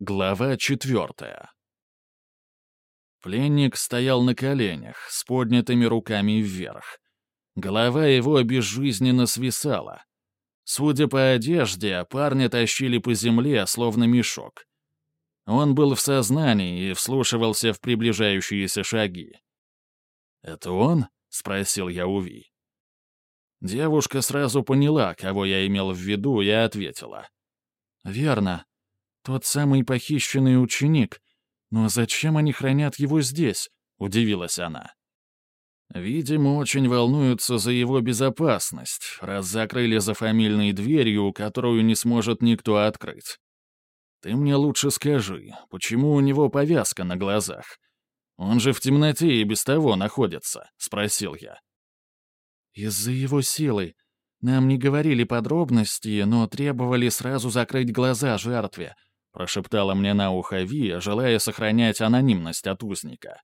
Глава четвертая. Пленник стоял на коленях, с поднятыми руками вверх. Голова его безжизненно свисала. Судя по одежде, парня тащили по земле, словно мешок. Он был в сознании и вслушивался в приближающиеся шаги. «Это он?» — спросил я у Ви. Девушка сразу поняла, кого я имел в виду, и ответила. «Верно. Тот самый похищенный ученик. Но зачем они хранят его здесь?» — удивилась она. «Видимо, очень волнуются за его безопасность, раз закрыли за фамильной дверью, которую не сможет никто открыть. Ты мне лучше скажи, почему у него повязка на глазах? Он же в темноте и без того находится», — спросил я. «Из-за его силы. Нам не говорили подробности, но требовали сразу закрыть глаза жертве», — прошептала мне на ухо Ви, желая сохранять анонимность от узника.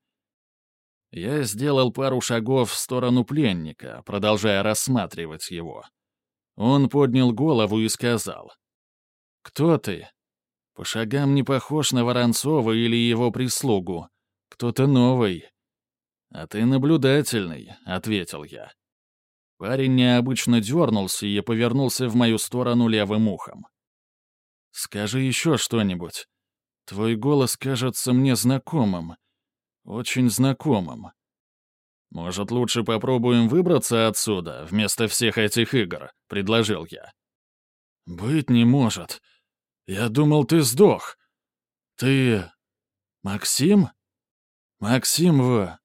Я сделал пару шагов в сторону пленника, продолжая рассматривать его. Он поднял голову и сказал. «Кто ты?» «По шагам не похож на Воронцова или его прислугу. Кто-то новый». «А ты наблюдательный», — ответил я. Парень необычно дернулся и повернулся в мою сторону левым ухом. «Скажи еще что-нибудь. Твой голос кажется мне знакомым. Очень знакомым. Может, лучше попробуем выбраться отсюда, вместо всех этих игр?» — предложил я. «Быть не может. Я думал, ты сдох. Ты... Максим? Максим В...»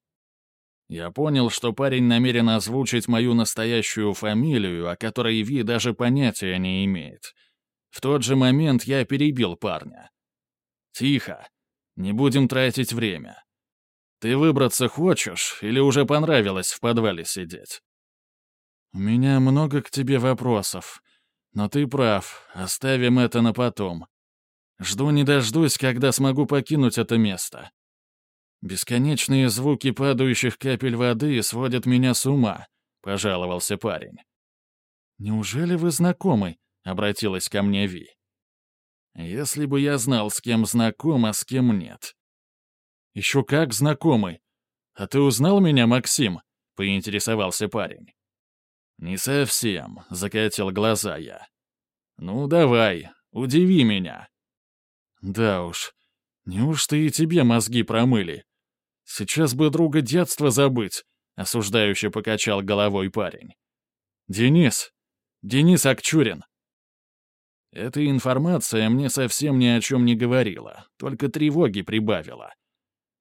Я понял, что парень намерен озвучить мою настоящую фамилию, о которой Ви даже понятия не имеет — в тот же момент я перебил парня. «Тихо. Не будем тратить время. Ты выбраться хочешь или уже понравилось в подвале сидеть?» «У меня много к тебе вопросов. Но ты прав, оставим это на потом. Жду не дождусь, когда смогу покинуть это место. Бесконечные звуки падающих капель воды сводят меня с ума», — пожаловался парень. «Неужели вы знакомы?» — обратилась ко мне Ви. «Если бы я знал, с кем знаком, а с кем нет». «Еще как знакомый. А ты узнал меня, Максим?» — поинтересовался парень. «Не совсем», — закатил глаза я. «Ну, давай, удиви меня». «Да уж, неужто и тебе мозги промыли? Сейчас бы друга детства забыть», — осуждающе покачал головой парень. «Денис, Денис Акчурин, эта информация мне совсем ни о чем не говорила, только тревоги прибавила.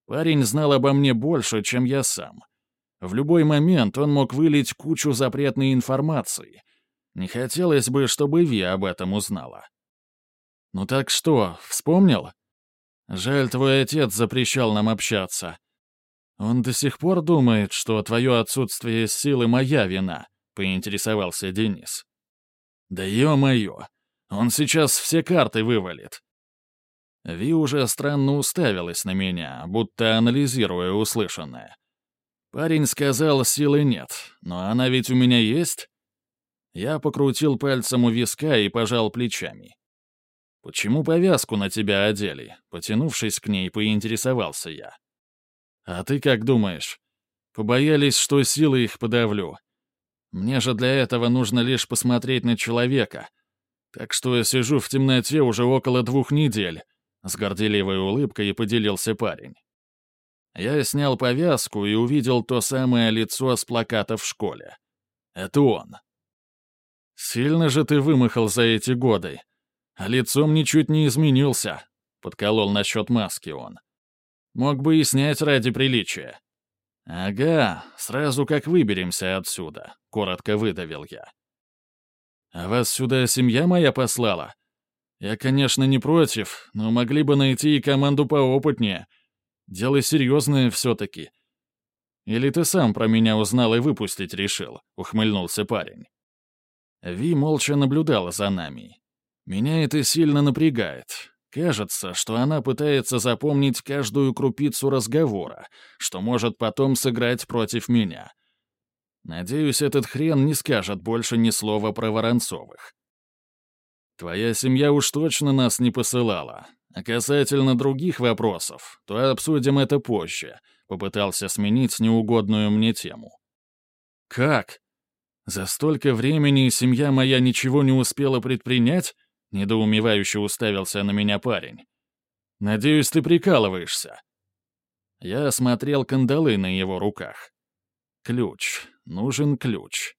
Парень знал обо мне больше, чем я сам. В любой момент он мог вылить кучу запретной информации. Не хотелось бы, чтобы Ви об этом узнала. «Ну так что, вспомнил? Жаль, твой отец запрещал нам общаться. Он до сих пор думает, что твое отсутствие силы моя вина», — поинтересовался Денис. «Да ё-моё, он сейчас все карты вывалит». Ви уже странно уставилась на меня, будто анализируя услышанное. Парень сказал, силы нет, но она ведь у меня есть. Я покрутил пальцем у виска и пожал плечами. «Почему повязку на тебя одели?» Потянувшись к ней, поинтересовался я. «А ты как думаешь? Побоялись, что силы их подавлю. Мне же для этого нужно лишь посмотреть на человека, так что я сижу в темноте уже около двух недель», — с горделивой улыбкой поделился парень. Я снял повязку и увидел то самое лицо с плаката в школе. Это он. «Сильно же ты вымахал за эти годы. А лицом ничуть не изменился», — подколол насчет маски он. «Мог бы и снять ради приличия». «Ага, сразу как выберемся отсюда», — коротко выдавил я. А вас сюда семья моя послала? Я, конечно, не против, но могли бы найти и команду поопытнее. Дело серьезное все-таки. Или ты сам про меня узнал и выпустить решил?» — ухмыльнулся парень. Ви молча наблюдала за нами. Меня это сильно напрягает. Кажется, что она пытается запомнить каждую крупицу разговора, что может потом сыграть против меня. Надеюсь, этот хрен не скажет больше ни слова про Воронцовых. Твоя семья уж точно нас не посылала. А касательно других вопросов, то обсудим это позже», — попытался сменить неугодную мне тему. «Как? За столько времени семья моя ничего не успела предпринять?» — недоумевающе уставился на меня парень. «Надеюсь, ты прикалываешься». Я осмотрел кандалы на его руках. Ключ. Нужен ключ.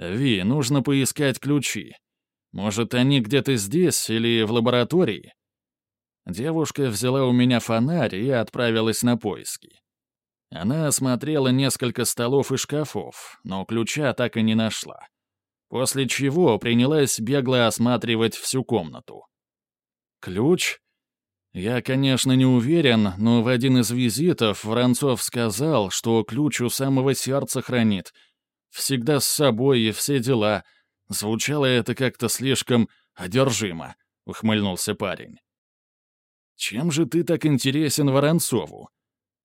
Ви, нужно поискать ключи. Может, они где-то здесь или в лаборатории? Девушка взяла у меня фонарь и отправилась на поиски. Она осмотрела несколько столов и шкафов, но ключа так и не нашла. После чего принялась бегло осматривать всю комнату. Ключ? Я, конечно, не уверен, но в один из визитов Воронцов сказал, что ключ у самого сердца хранит. Всегда с собой и все дела. Звучало это как-то слишком одержимо, — ухмыльнулся парень. «Чем же ты так интересен Воронцову?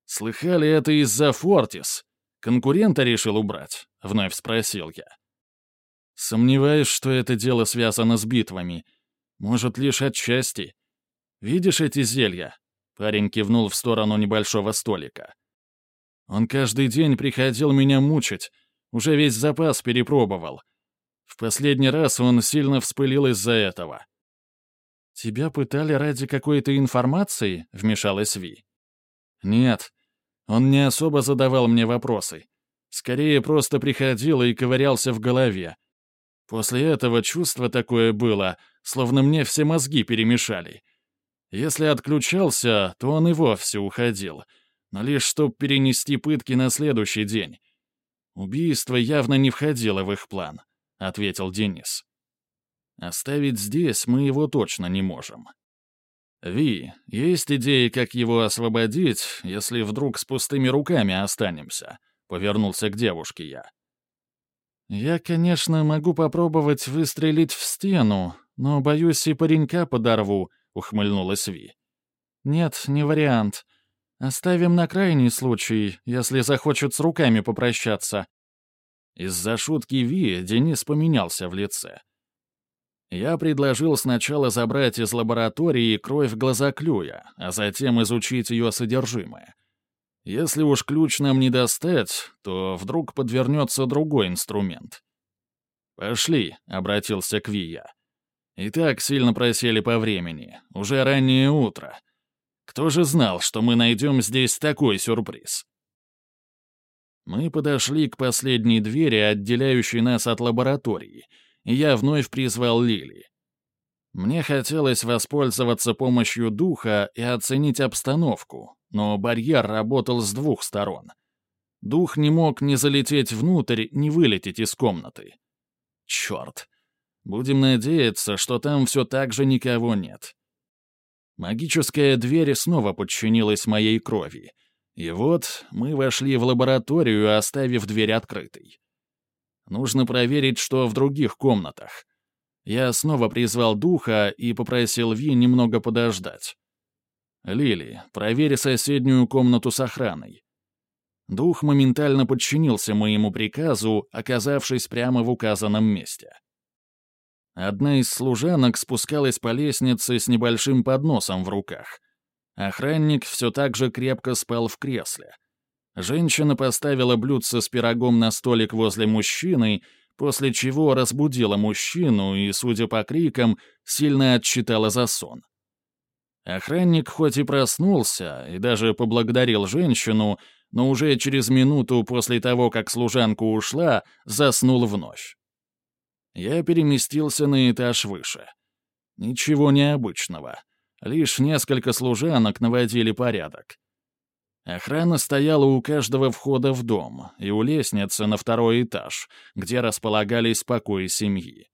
Слыхали это из-за Фортис? Конкурента решил убрать?» — вновь спросил я. «Сомневаюсь, что это дело связано с битвами. Может, лишь отчасти. Видишь эти зелья?» Парень кивнул в сторону небольшого столика. «Он каждый день приходил меня мучить, уже весь запас перепробовал. В последний раз он сильно вспылил из-за этого». «Тебя пытали ради какой-то информации?» — вмешалась Ви. «Нет, он не особо задавал мне вопросы. Скорее, просто приходил и ковырялся в голове. После этого чувство такое было, словно мне все мозги перемешали. Если отключался, то он и вовсе уходил, но лишь чтоб перенести пытки на следующий день. Убийство явно не входило в их план, — ответил Денис. Оставить здесь мы его точно не можем. Ви, есть идеи, как его освободить, если вдруг с пустыми руками останемся? Повернулся к девушке я. Я, конечно, могу попробовать выстрелить в стену, но, боюсь, и паренька подорву, ухмыльнулась Ви. «Нет, не вариант. Оставим на крайний случай, если захочет с руками попрощаться». Из-за шутки Ви Денис поменялся в лице. Я предложил сначала забрать из лаборатории кровь глазоклюя, а затем изучить ее содержимое. Если уж ключ нам не достать, то вдруг подвернется другой инструмент. «Пошли», — обратился к Вия. И так сильно просели по времени. Уже раннее утро. Кто же знал, что мы найдем здесь такой сюрприз? Мы подошли к последней двери, отделяющей нас от лаборатории, и я вновь призвал Лили. Мне хотелось воспользоваться помощью духа и оценить обстановку, но барьер работал с двух сторон. Дух не мог ни залететь внутрь, ни вылететь из комнаты. Черт! Будем надеяться, что там все так же никого нет. Магическая дверь снова подчинилась моей крови. И вот мы вошли в лабораторию, оставив дверь открытой. Нужно проверить, что в других комнатах. Я снова призвал духа и попросил Ви немного подождать. «Лили, проверь соседнюю комнату с охраной». Дух моментально подчинился моему приказу, оказавшись прямо в указанном месте. Одна из служанок спускалась по лестнице с небольшим подносом в руках. Охранник все так же крепко спал в кресле. Женщина поставила блюдце с пирогом на столик возле мужчины, после чего разбудила мужчину и, судя по крикам, сильно отчитала за сон. Охранник хоть и проснулся и даже поблагодарил женщину, но уже через минуту после того, как служанка ушла, заснул вновь. Я переместился на этаж выше. Ничего необычного. Лишь несколько служанок наводили порядок. Охрана стояла у каждого входа в дом и у лестницы на второй этаж, где располагались покои семьи.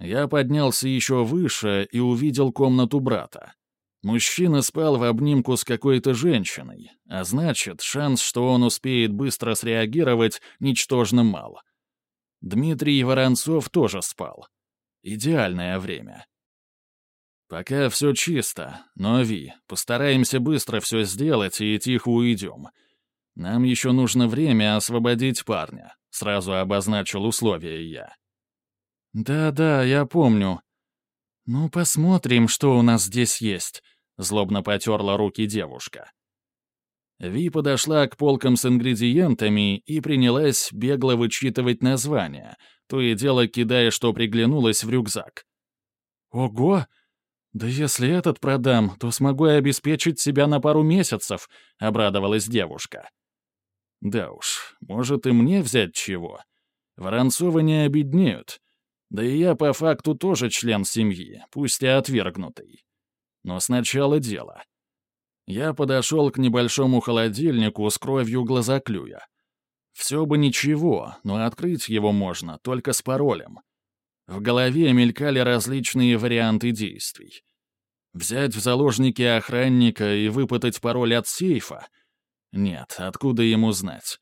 Я поднялся еще выше и увидел комнату брата. Мужчина спал в обнимку с какой-то женщиной, а значит, шанс, что он успеет быстро среагировать, ничтожно мал — Дмитрий Воронцов тоже спал. Идеальное время. Пока все чисто, но, Ви, постараемся быстро все сделать и тихо уйдем. Нам еще нужно время освободить парня, сразу обозначил условия я. Да-да, я помню. «Ну, посмотрим, что у нас здесь есть», — злобно потерла руки девушка. Ви подошла к полкам с ингредиентами и принялась бегло вычитывать названия, то и дело кидая, что приглянулось в рюкзак. «Ого! Да если этот продам, то смогу я обеспечить себя на пару месяцев», — обрадовалась девушка. «Да уж, может и мне взять чего? Воронцовы не обеднеют. Да и я по факту тоже член семьи, пусть и отвергнутый. Но сначала дело». Я подошел к небольшому холодильнику с кровью глазоклюя. Все бы ничего, но открыть его можно только с паролем. В голове мелькали различные варианты действий. Взять в заложники охранника и выпытать пароль от сейфа? Нет, откуда ему знать?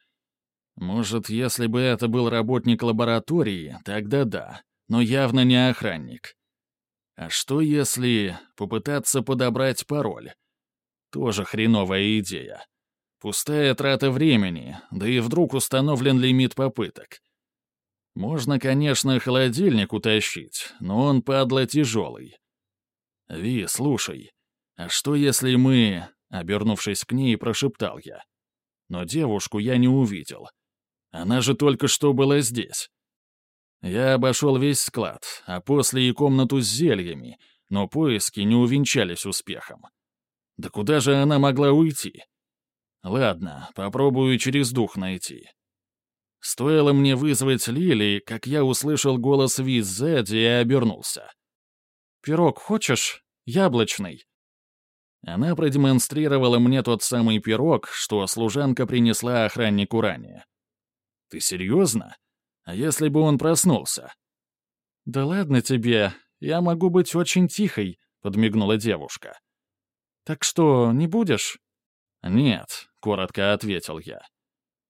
Может, если бы это был работник лаборатории, тогда да, но явно не охранник. А что если попытаться подобрать пароль? Тоже хреновая идея. Пустая трата времени, да и вдруг установлен лимит попыток. Можно, конечно, холодильник утащить, но он, падла, тяжелый. «Ви, слушай, а что если мы...» — обернувшись к ней, прошептал я. Но девушку я не увидел. Она же только что была здесь. Я обошел весь склад, а после и комнату с зельями, но поиски не увенчались успехом. Да куда же она могла уйти? Ладно, попробую через дух найти. Стоило мне вызвать Лили, как я услышал голос Виз Зэдди и обернулся. «Пирог хочешь? Яблочный». Она продемонстрировала мне тот самый пирог, что служанка принесла охраннику ранее. «Ты серьезно? А если бы он проснулся?» «Да ладно тебе, я могу быть очень тихой», — подмигнула девушка. «Так что, не будешь?» «Нет», — коротко ответил я.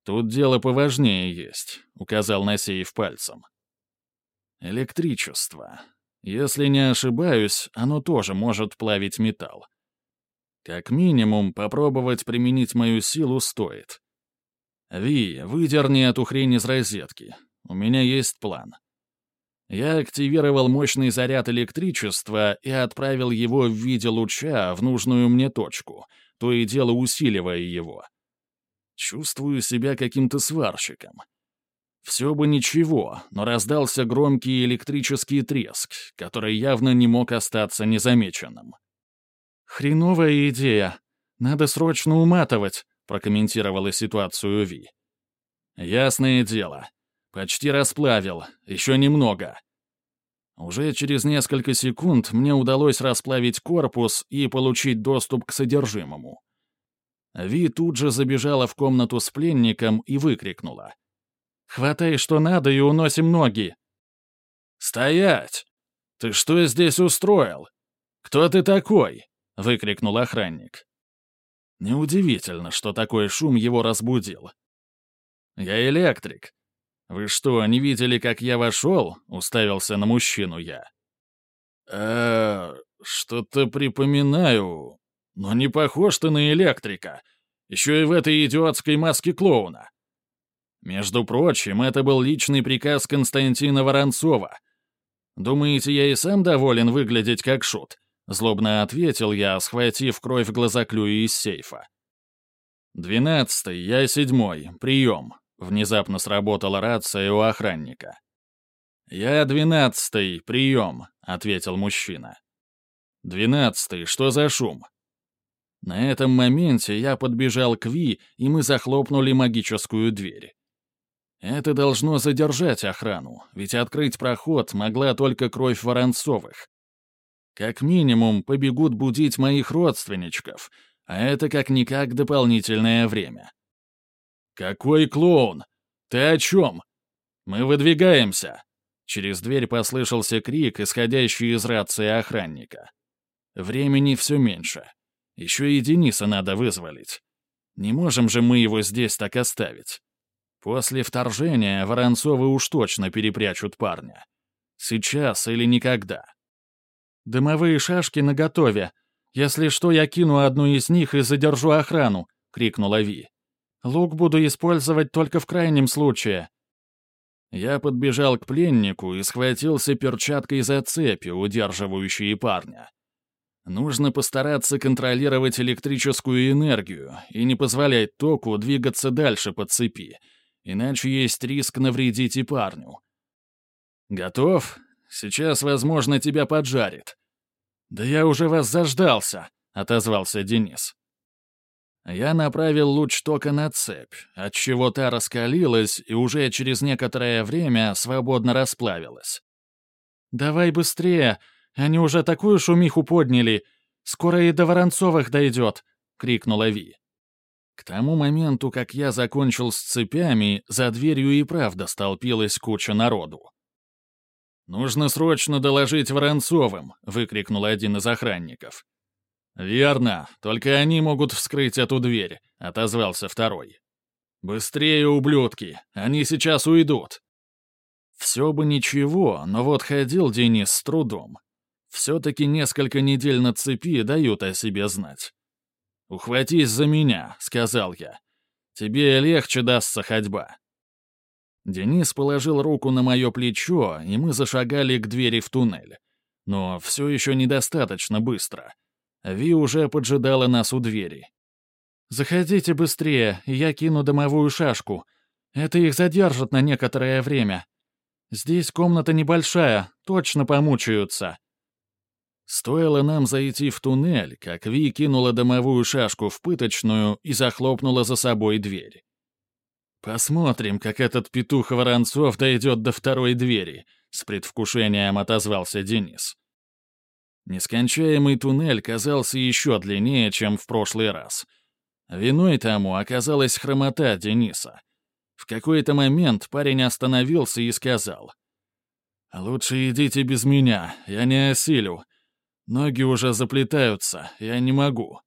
«Тут дело поважнее есть», — указал на сейф пальцем. «Электричество. Если не ошибаюсь, оно тоже может плавить металл. Как минимум, попробовать применить мою силу стоит. Ви, выдерни эту хрень из розетки. У меня есть план. Я активировал мощный заряд электричества и отправил его в виде луча в нужную мне точку, то и дело усиливая его. Чувствую себя каким-то сварщиком. Все бы ничего, но раздался громкий электрический треск, который явно не мог остаться незамеченным. «Хреновая идея. Надо срочно уматывать», — прокомментировала ситуацию Ви. «Ясное дело. Почти расплавил. Еще немного. Уже через несколько секунд мне удалось расплавить корпус и получить доступ к содержимому. Ви тут же забежала в комнату с пленником и выкрикнула. «Хватай, что надо, и уносим ноги!» «Стоять! Ты что здесь устроил? Кто ты такой?» — выкрикнул охранник. Неудивительно, что такой шум его разбудил. «Я электрик. «Вы что, не видели, как я вошел?» — уставился на мужчину я. э что-то припоминаю, но не похож ты на электрика. Еще и в этой идиотской маске клоуна. Между прочим, это был личный приказ Константина Воронцова. Думаете, я и сам доволен выглядеть как шут?» — злобно ответил я, схватив кровь глазоклюя из сейфа. «Двенадцатый, я седьмой, прием», Внезапно сработала рация у охранника. «Я двенадцатый, прием», — ответил мужчина. «Двенадцатый, что за шум?» На этом моменте я подбежал к Ви, и мы захлопнули магическую дверь. Это должно задержать охрану, ведь открыть проход могла только кровь Воронцовых. Как минимум, побегут будить моих родственничков, а это как-никак дополнительное время. «Какой клоун? Ты о чем? Мы выдвигаемся!» Через дверь послышался крик, исходящий из рации охранника. Времени все меньше. Еще и Дениса надо вызволить. Не можем же мы его здесь так оставить. После вторжения Воронцовы уж точно перепрячут парня. Сейчас или никогда. «Дымовые шашки наготове. Если что, я кину одну из них и задержу охрану», — крикнула Ви. Лук буду использовать только в крайнем случае». Я подбежал к пленнику и схватился перчаткой за цепи, удерживающие парня. Нужно постараться контролировать электрическую энергию и не позволять току двигаться дальше по цепи, иначе есть риск навредить и парню. «Готов? Сейчас, возможно, тебя поджарит». «Да я уже вас заждался», — отозвался Денис. Я направил луч тока на цепь, отчего та раскалилась и уже через некоторое время свободно расплавилась. «Давай быстрее, они уже такую шумиху подняли. Скоро и до Воронцовых дойдет», — крикнула Ви. К тому моменту, как я закончил с цепями, за дверью и правда столпилась куча народу. «Нужно срочно доложить Воронцовым!» — выкрикнул один из охранников. «Верно, только они могут вскрыть эту дверь», — отозвался второй. «Быстрее, ублюдки! Они сейчас уйдут!» Все бы ничего, но вот ходил Денис с трудом. Все-таки несколько недель на цепи дают о себе знать. «Ухватись за меня», — сказал я. «Тебе легче дастся ходьба». Денис положил руку на мое плечо, и мы зашагали к двери в туннель. Но все еще недостаточно быстро. Ви уже поджидала нас у двери. «Заходите быстрее, я кину домовую шашку. Это их задержит на некоторое время. Здесь комната небольшая, точно помучаются». Стоило нам зайти в туннель, как Ви кинула домовую шашку в пыточную и захлопнула за собой дверь. «Посмотрим, как этот петух Воронцов дойдет до второй двери», — с предвкушением отозвался Денис. Нескончаемый туннель казался еще длиннее, чем в прошлый раз. Виной тому оказалась хромота Дениса. В какой-то момент парень остановился и сказал. «Лучше идите без меня, я не осилю. Ноги уже заплетаются, я не могу».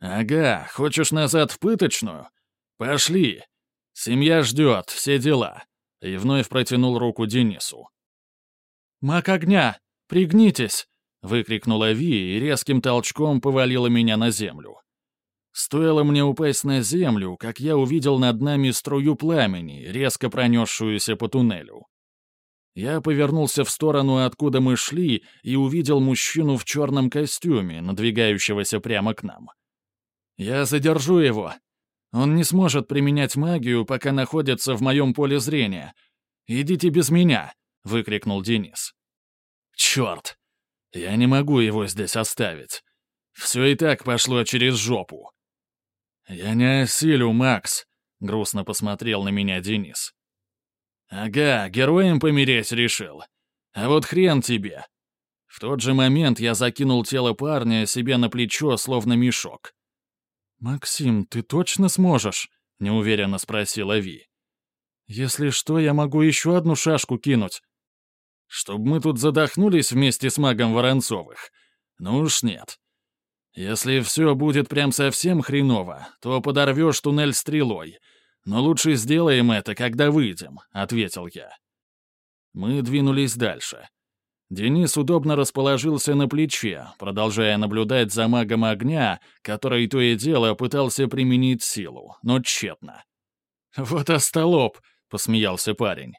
«Ага, хочешь назад в пыточную? Пошли. Семья ждет, все дела». И вновь протянул руку Денису. «Маг огня, пригнитесь!» — выкрикнула Ви и резким толчком повалила меня на землю. Стоило мне упасть на землю, как я увидел над нами струю пламени, резко пронесшуюся по туннелю. Я повернулся в сторону, откуда мы шли, и увидел мужчину в черном костюме, надвигающегося прямо к нам. «Я задержу его. Он не сможет применять магию, пока находится в моем поле зрения. Идите без меня!» — выкрикнул Денис. «Черт! Я не могу его здесь оставить. Все и так пошло через жопу. Я не осилю, Макс, грустно посмотрел на меня Денис. Ага, героем помереть решил. А вот хрен тебе. В тот же момент я закинул тело парня себе на плечо, словно мешок. «Максим, ты точно сможешь?» — неуверенно спросила Ви. «Если что, я могу еще одну шашку кинуть». Чтобы мы тут задохнулись вместе с магом Воронцовых? Ну уж нет. Если все будет прям совсем хреново, то подорвешь туннель стрелой. Но лучше сделаем это, когда выйдем», — ответил я. Мы двинулись дальше. Денис удобно расположился на плече, продолжая наблюдать за магом огня, который то и дело пытался применить силу, но тщетно. «Вот остолоп!» — посмеялся парень.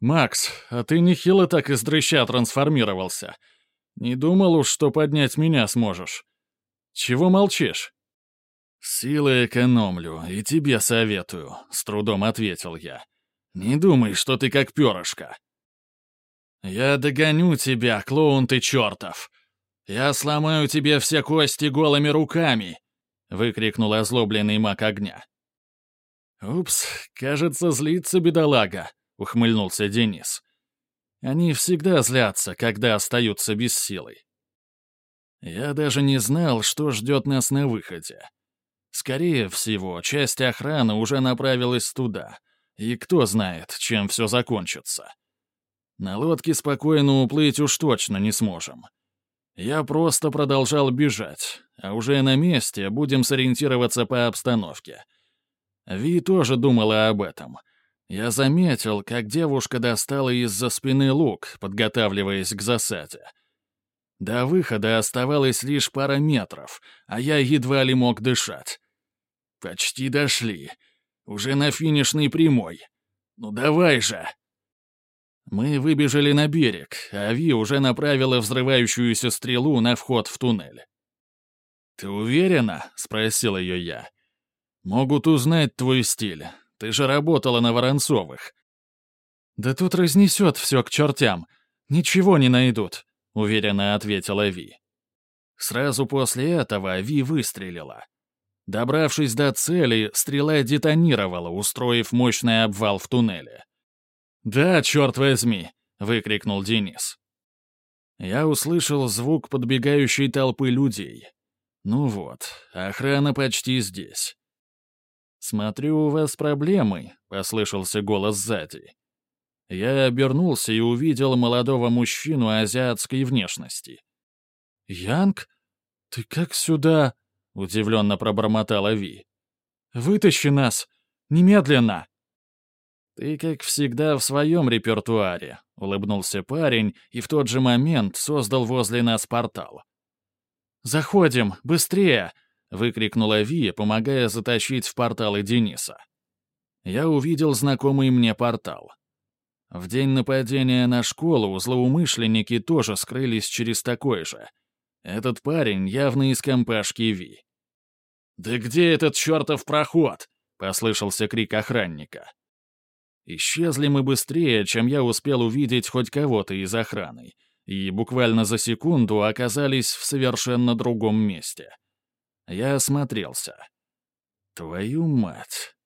«Макс, а ты нехило так из дрыща трансформировался. Не думал уж, что поднять меня сможешь. Чего молчишь?» «Силы экономлю, и тебе советую», — с трудом ответил я. «Не думай, что ты как перышко». «Я догоню тебя, клоун ты чертов! Я сломаю тебе все кости голыми руками!» — выкрикнул озлобленный маг огня. «Упс, кажется, злится бедолага», ухмыльнулся Денис. Они всегда злятся, когда остаются без силы. Я даже не знал, что ждет нас на выходе. Скорее всего, часть охраны уже направилась туда, и кто знает, чем все закончится. На лодке спокойно уплыть уж точно не сможем. Я просто продолжал бежать, а уже на месте будем сориентироваться по обстановке. Ви тоже думала об этом — я заметил, как девушка достала из-за спины лук, подготавливаясь к засаде. До выхода оставалось лишь пара метров, а я едва ли мог дышать. Почти дошли. Уже на финишной прямой. Ну давай же! Мы выбежали на берег, а Ви уже направила взрывающуюся стрелу на вход в туннель. «Ты уверена?» — спросил ее я. «Могут узнать твой стиль. Ты же работала на Воронцовых». «Да тут разнесет все к чертям. Ничего не найдут», — уверенно ответила Ви. Сразу после этого Ви выстрелила. Добравшись до цели, стрела детонировала, устроив мощный обвал в туннеле. «Да, черт возьми!» — выкрикнул Денис. Я услышал звук подбегающей толпы людей. Ну вот, охрана почти здесь. «Смотрю, у вас проблемы», — послышался голос сзади. Я обернулся и увидел молодого мужчину азиатской внешности. «Янг, ты как сюда?» — удивленно пробормотала Ви. «Вытащи нас! Немедленно!» «Ты, как всегда, в своем репертуаре», — улыбнулся парень и в тот же момент создал возле нас портал. «Заходим! Быстрее!» — выкрикнула Ви, помогая затащить в порталы Дениса. Я увидел знакомый мне портал. В день нападения на школу злоумышленники тоже скрылись через такой же. Этот парень явно из компашки Ви. «Да где этот чертов проход?» — послышался крик охранника. Исчезли мы быстрее, чем я успел увидеть хоть кого-то из охраны, и буквально за секунду оказались в совершенно другом месте. Я осмотрелся. Твою мать!